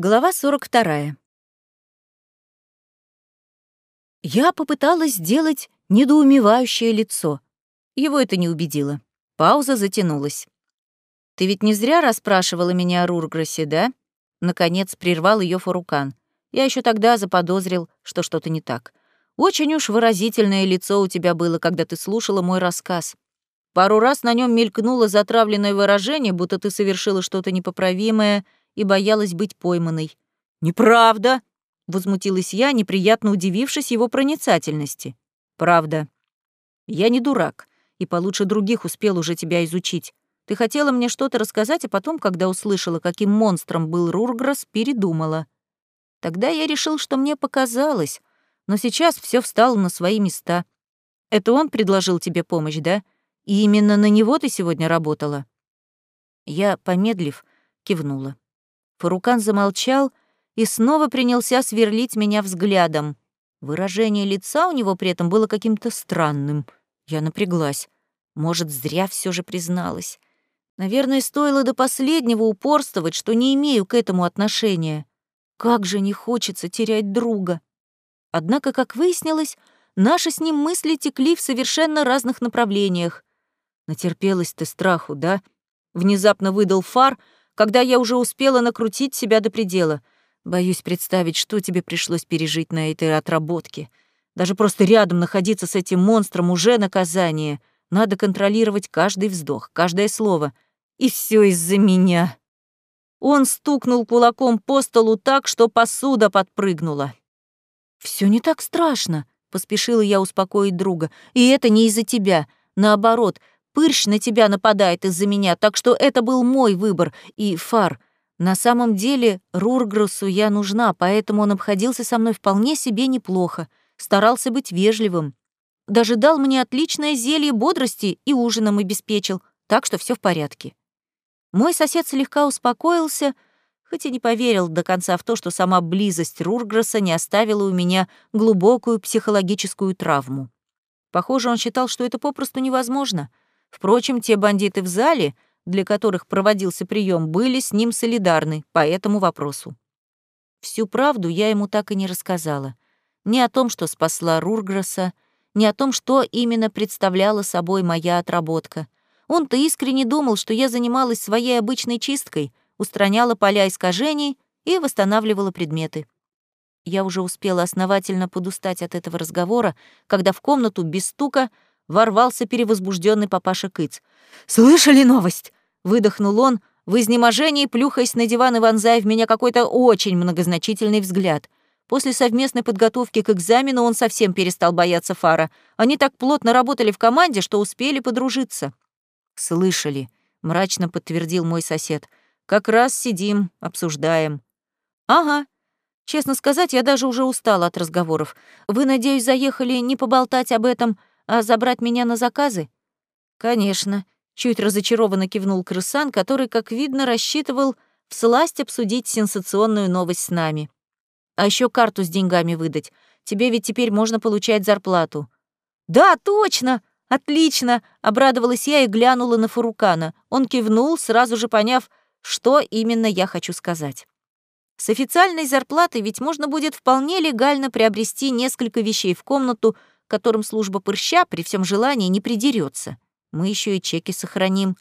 Глава 42. Я попыталась сделать недоумевающее лицо. Его это не убедило. Пауза затянулась. «Ты ведь не зря расспрашивала меня о Рургросе, да?» Наконец прервал ее Фарукан. Я еще тогда заподозрил, что что-то не так. Очень уж выразительное лицо у тебя было, когда ты слушала мой рассказ. Пару раз на нем мелькнуло затравленное выражение, будто ты совершила что-то непоправимое — и боялась быть пойманной. «Неправда!» — возмутилась я, неприятно удивившись его проницательности. «Правда. Я не дурак, и получше других успел уже тебя изучить. Ты хотела мне что-то рассказать, а потом, когда услышала, каким монстром был Рурграсс, передумала. Тогда я решил, что мне показалось, но сейчас все встало на свои места. Это он предложил тебе помощь, да? И именно на него ты сегодня работала?» Я, помедлив, кивнула. Фарукан замолчал и снова принялся сверлить меня взглядом. Выражение лица у него при этом было каким-то странным. Я напряглась. Может, зря все же призналась. Наверное, стоило до последнего упорствовать, что не имею к этому отношения. Как же не хочется терять друга. Однако, как выяснилось, наши с ним мысли текли в совершенно разных направлениях. Натерпелась ты страху, да? Внезапно выдал фар — когда я уже успела накрутить себя до предела. Боюсь представить, что тебе пришлось пережить на этой отработке. Даже просто рядом находиться с этим монстром уже наказание. Надо контролировать каждый вздох, каждое слово. И все из-за меня. Он стукнул кулаком по столу так, что посуда подпрыгнула. Все не так страшно», — поспешила я успокоить друга. «И это не из-за тебя. Наоборот, Пырщ на тебя нападает из-за меня, так что это был мой выбор. И, Фар, на самом деле Рургрусу я нужна, поэтому он обходился со мной вполне себе неплохо, старался быть вежливым. Даже дал мне отличное зелье бодрости и ужином обеспечил, так что все в порядке. Мой сосед слегка успокоился, хоть и не поверил до конца в то, что сама близость Рургроса не оставила у меня глубокую психологическую травму. Похоже, он считал, что это попросту невозможно — Впрочем, те бандиты в зале, для которых проводился прием, были с ним солидарны по этому вопросу. Всю правду я ему так и не рассказала. Ни о том, что спасла Рургроса, ни о том, что именно представляла собой моя отработка. Он-то искренне думал, что я занималась своей обычной чисткой, устраняла поля искажений и восстанавливала предметы. Я уже успела основательно подустать от этого разговора, когда в комнату без стука — ворвался перевозбужденный папаша Кыц. «Слышали новость?» — выдохнул он, в изнеможении плюхаясь на диван и вонзая в меня какой-то очень многозначительный взгляд. После совместной подготовки к экзамену он совсем перестал бояться Фара. Они так плотно работали в команде, что успели подружиться. «Слышали», — мрачно подтвердил мой сосед. «Как раз сидим, обсуждаем». «Ага», Честно сказать, я даже уже устала от разговоров. Вы, надеюсь, заехали не поболтать об этом, а забрать меня на заказы? Конечно, чуть разочарованно кивнул крысан, который, как видно, рассчитывал всласть обсудить сенсационную новость с нами. А еще карту с деньгами выдать. Тебе ведь теперь можно получать зарплату. Да, точно! Отлично! Обрадовалась я и глянула на Фурукана. Он кивнул, сразу же поняв, что именно я хочу сказать. С официальной зарплатой ведь можно будет вполне легально приобрести несколько вещей в комнату, которым служба прыща при всем желании не придерется. Мы еще и чеки сохраним.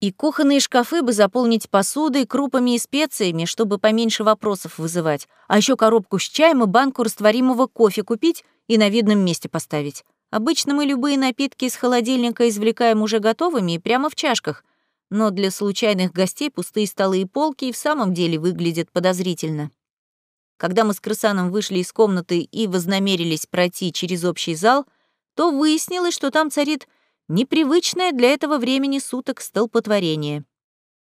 И кухонные шкафы бы заполнить посудой, крупами и специями, чтобы поменьше вопросов вызывать. А еще коробку с чаем и банку растворимого кофе купить и на видном месте поставить. Обычно мы любые напитки из холодильника извлекаем уже готовыми и прямо в чашках, но для случайных гостей пустые столы и полки и в самом деле выглядят подозрительно. Когда мы с Крысаном вышли из комнаты и вознамерились пройти через общий зал, то выяснилось, что там царит непривычное для этого времени суток столпотворение.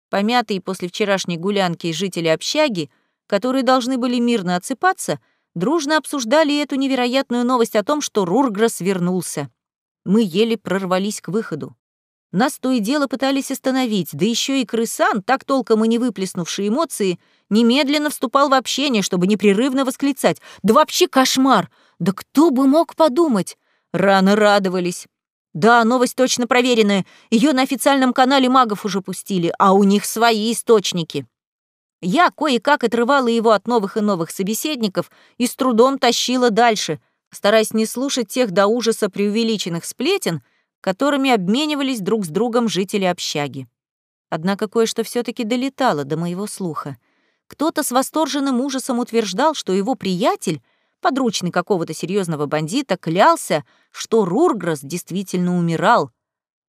Помятые после вчерашней гулянки жители общаги, которые должны были мирно отсыпаться, дружно обсуждали эту невероятную новость о том, что Рургресс вернулся. Мы еле прорвались к выходу. Нас то и дело пытались остановить, да еще и крысан, так толком и не выплеснувший эмоции, немедленно вступал в общение, чтобы непрерывно восклицать. «Да вообще кошмар! Да кто бы мог подумать!» Рано радовались. Да, новость точно проверенная. Ее на официальном канале магов уже пустили, а у них свои источники. Я кое-как отрывала его от новых и новых собеседников и с трудом тащила дальше, стараясь не слушать тех до ужаса преувеличенных сплетен, которыми обменивались друг с другом жители общаги. Однако кое-что все таки долетало до моего слуха. Кто-то с восторженным ужасом утверждал, что его приятель, подручный какого-то серьезного бандита, клялся, что Рурграс действительно умирал,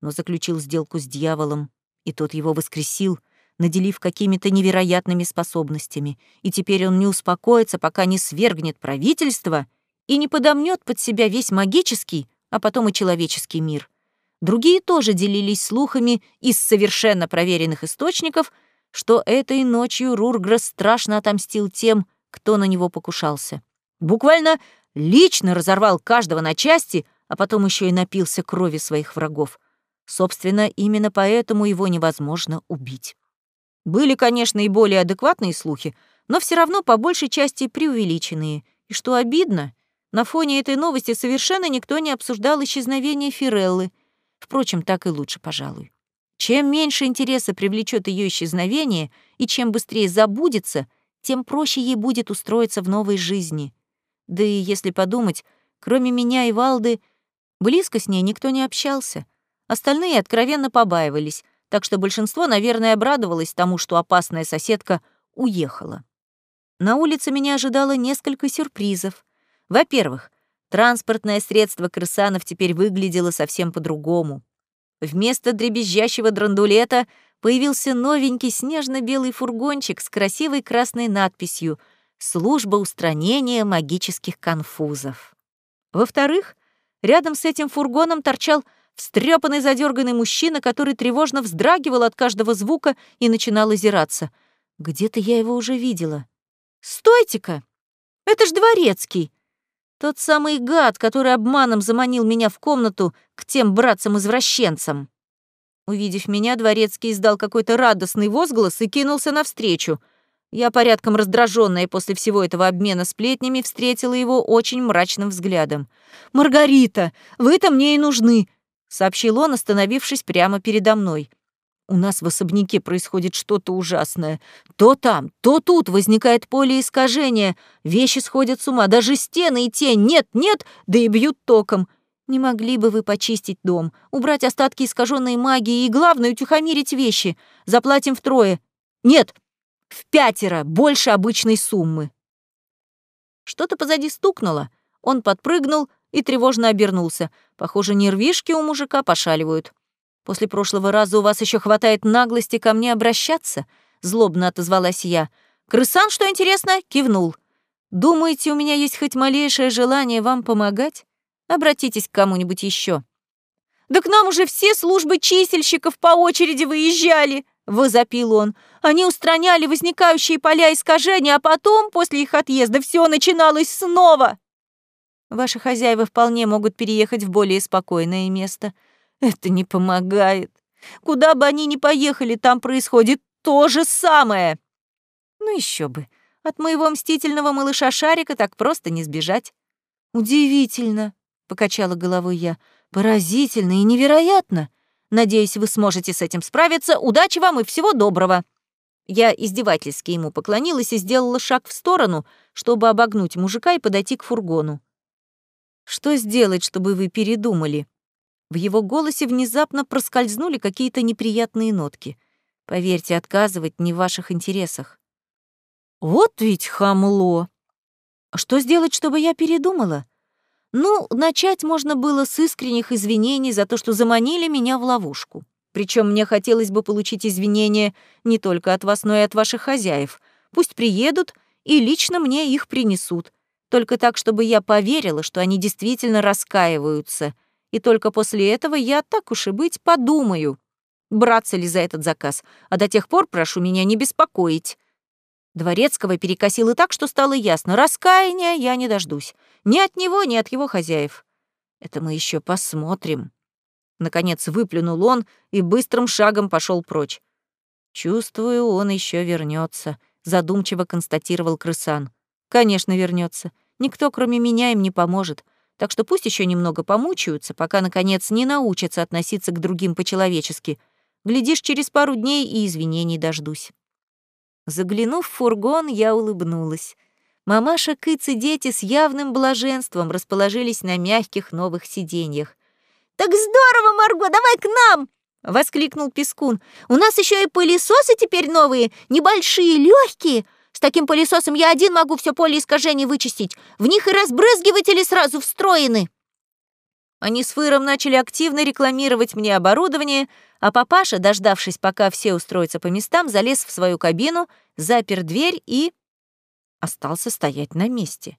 но заключил сделку с дьяволом, и тот его воскресил, наделив какими-то невероятными способностями, и теперь он не успокоится, пока не свергнет правительство и не подомнет под себя весь магический, а потом и человеческий мир. Другие тоже делились слухами из совершенно проверенных источников, что этой ночью Рургресс страшно отомстил тем, кто на него покушался. Буквально лично разорвал каждого на части, а потом еще и напился крови своих врагов. Собственно, именно поэтому его невозможно убить. Были, конечно, и более адекватные слухи, но все равно по большей части преувеличенные. И что обидно, на фоне этой новости совершенно никто не обсуждал исчезновение Фиреллы — Впрочем, так и лучше, пожалуй. Чем меньше интереса привлечет ее исчезновение и чем быстрее забудется, тем проще ей будет устроиться в новой жизни. Да и если подумать, кроме меня и Валды, близко с ней никто не общался. Остальные откровенно побаивались, так что большинство, наверное, обрадовалось тому, что опасная соседка уехала. На улице меня ожидало несколько сюрпризов. Во-первых, Транспортное средство крысанов теперь выглядело совсем по-другому. Вместо дребезжащего драндулета появился новенький снежно-белый фургончик с красивой красной надписью «Служба устранения магических конфузов». Во-вторых, рядом с этим фургоном торчал встрепанный задерганный мужчина, который тревожно вздрагивал от каждого звука и начинал озираться. Где-то я его уже видела. «Стойте-ка! Это ж дворецкий!» Тот самый гад, который обманом заманил меня в комнату к тем братцам-извращенцам. Увидев меня, дворецкий издал какой-то радостный возглас и кинулся навстречу. Я, порядком раздраженная после всего этого обмена сплетнями, встретила его очень мрачным взглядом. «Маргарита, вы-то мне и нужны», — сообщил он, остановившись прямо передо мной. У нас в особняке происходит что-то ужасное. То там, то тут возникает поле искажения. Вещи сходят с ума, даже стены и те нет-нет, да и бьют током. Не могли бы вы почистить дом, убрать остатки искаженной магии и, главное, утихомирить вещи? Заплатим втрое. Нет, в пятеро, больше обычной суммы. Что-то позади стукнуло. Он подпрыгнул и тревожно обернулся. Похоже, нервишки у мужика пошаливают. После прошлого раза у вас еще хватает наглости ко мне обращаться?» — злобно отозвалась я. «Крысан, что интересно?» — кивнул. «Думаете, у меня есть хоть малейшее желание вам помогать? Обратитесь к кому-нибудь еще. «Да к нам уже все службы чисельщиков по очереди выезжали!» — возопил он. «Они устраняли возникающие поля искажения, а потом, после их отъезда, все начиналось снова!» «Ваши хозяева вполне могут переехать в более спокойное место», это не помогает. Куда бы они ни поехали, там происходит то же самое. Ну еще бы. От моего мстительного малыша Шарика так просто не сбежать. Удивительно, покачала головой я. Поразительно и невероятно. Надеюсь, вы сможете с этим справиться. Удачи вам и всего доброго. Я издевательски ему поклонилась и сделала шаг в сторону, чтобы обогнуть мужика и подойти к фургону. Что сделать, чтобы вы передумали? В его голосе внезапно проскользнули какие-то неприятные нотки. Поверьте, отказывать не в ваших интересах. Вот ведь хамло! Что сделать, чтобы я передумала? Ну, начать можно было с искренних извинений за то, что заманили меня в ловушку. Причем мне хотелось бы получить извинения не только от вас, но и от ваших хозяев. Пусть приедут и лично мне их принесут. Только так, чтобы я поверила, что они действительно раскаиваются — и только после этого я, так уж и быть, подумаю, браться ли за этот заказ, а до тех пор прошу меня не беспокоить. Дворецкого перекосило так, что стало ясно, раскаяния я не дождусь. Ни от него, ни от его хозяев. Это мы еще посмотрим. Наконец выплюнул он и быстрым шагом пошел прочь. Чувствую, он еще вернется, задумчиво констатировал крысан. Конечно, вернется. Никто, кроме меня, им не поможет так что пусть еще немного помучаются, пока, наконец, не научатся относиться к другим по-человечески. Глядишь, через пару дней и извинений дождусь. Заглянув в фургон, я улыбнулась. Мамаша, Кыц и дети с явным блаженством расположились на мягких новых сиденьях. «Так здорово, Марго, давай к нам!» — воскликнул Пескун. «У нас еще и пылесосы теперь новые, небольшие, легкие. С таким пылесосом я один могу все поле искажений вычистить. В них и разбрызгиватели сразу встроены». Они с Фыром начали активно рекламировать мне оборудование, а папаша, дождавшись, пока все устроятся по местам, залез в свою кабину, запер дверь и... остался стоять на месте.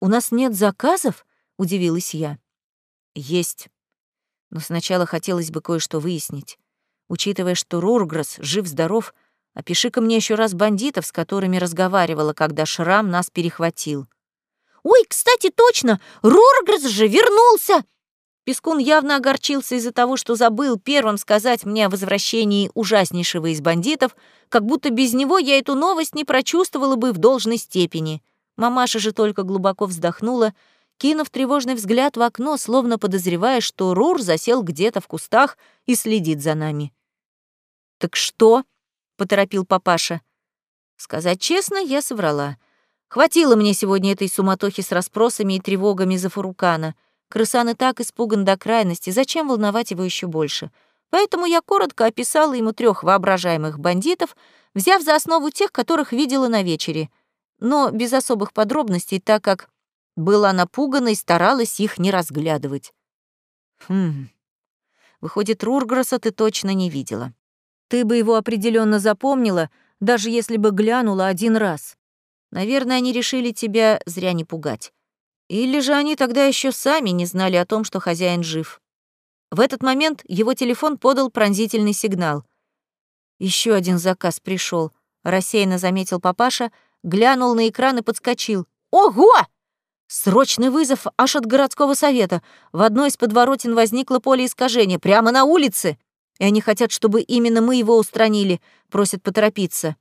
«У нас нет заказов?» — удивилась я. «Есть. Но сначала хотелось бы кое-что выяснить. Учитывая, что Рургресс жив-здоров, опиши-ка мне еще раз бандитов, с которыми разговаривала, когда Шрам нас перехватил». «Ой, кстати, точно! Рургресс же вернулся!» Пескун явно огорчился из-за того, что забыл первым сказать мне о возвращении ужаснейшего из бандитов, как будто без него я эту новость не прочувствовала бы в должной степени. Мамаша же только глубоко вздохнула, кинув тревожный взгляд в окно, словно подозревая, что Рур засел где-то в кустах и следит за нами. «Так что?» — поторопил папаша. Сказать честно, я соврала. Хватило мне сегодня этой суматохи с расспросами и тревогами за Фурукана — Крысан и так испуган до крайности, зачем волновать его еще больше? Поэтому я коротко описала ему трех воображаемых бандитов, взяв за основу тех, которых видела на вечере, но без особых подробностей, так как была напугана и старалась их не разглядывать. Хм. Выходит, Рургроса ты точно не видела. Ты бы его определенно запомнила, даже если бы глянула один раз. Наверное, они решили тебя зря не пугать. Или же они тогда еще сами не знали о том, что хозяин жив. В этот момент его телефон подал пронзительный сигнал. Еще один заказ пришел. рассеянно заметил папаша, глянул на экран и подскочил. «Ого!» Срочный вызов аж от городского совета. В одной из подворотен возникло поле искажения, прямо на улице. И они хотят, чтобы именно мы его устранили, просят поторопиться.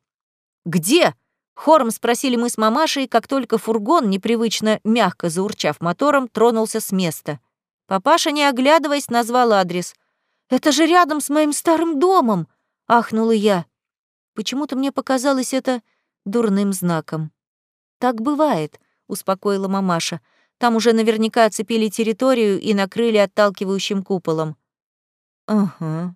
«Где?» Хором спросили мы с мамашей, как только фургон, непривычно мягко заурчав мотором, тронулся с места. Папаша, не оглядываясь, назвал адрес. «Это же рядом с моим старым домом!» — ахнула я. Почему-то мне показалось это дурным знаком. «Так бывает», — успокоила мамаша. «Там уже наверняка оцепили территорию и накрыли отталкивающим куполом». «Ага».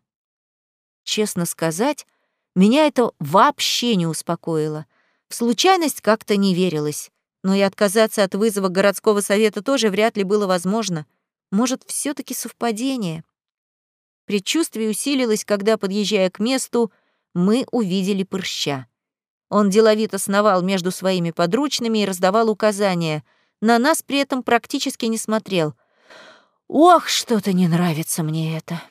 Честно сказать, меня это вообще не успокоило. В случайность как-то не верилось, но и отказаться от вызова городского совета тоже вряд ли было возможно. Может, все таки совпадение? Предчувствие усилилось, когда, подъезжая к месту, мы увидели прыща. Он деловито сновал между своими подручными и раздавал указания. На нас при этом практически не смотрел. «Ох, что-то не нравится мне это!»